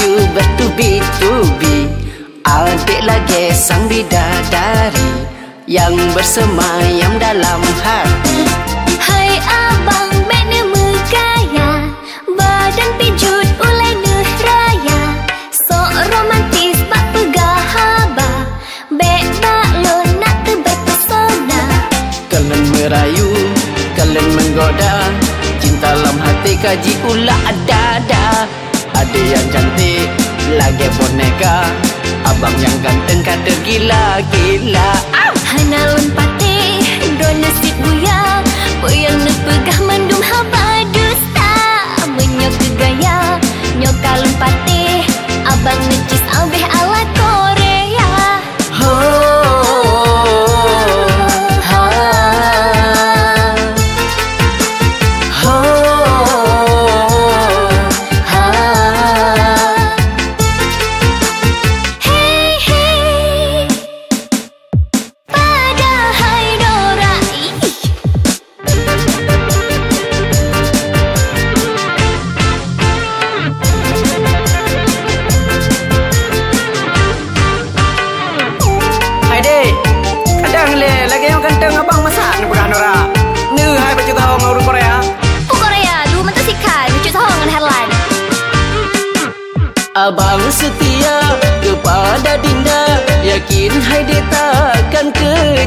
you bertubi-tubi Adik lagi sang bidadari Yang bersemayam dalam hati. Hai abang mana megaya Badan pijut ulai nuh raya Sok romantis bak pegah haba. Bek bak lo nak terpesona. Kalian merayu, kalian menggoda. Cinta dalam hati kaji ulah dada Ada yang cantik, lagi boneka. Abang yang ganteng kata gila-gila. Hanalun pati Do nasib buya. Boyang nak Abang setia kepada Dinda, yakin hai dia takkan kecewa.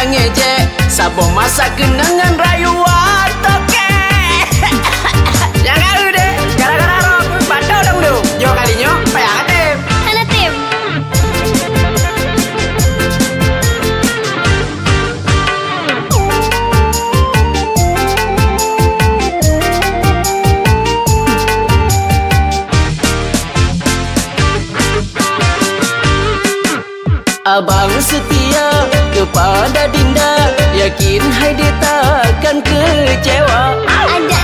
Buya tak ngejek, sabo masa kenangan rayuan toke. Jangan udah, gara-gara rok, pada dong du. Yo kalinya, payah katim. Hana tim Abang setia kepada Dinda, yakin hai dia takkan kecewa. Ada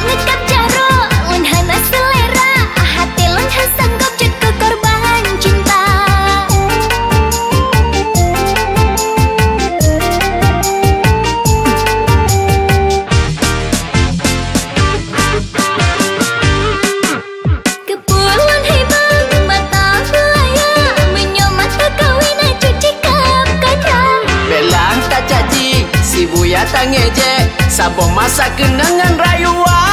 Tak ngejek, sabo masa kenangan rayuan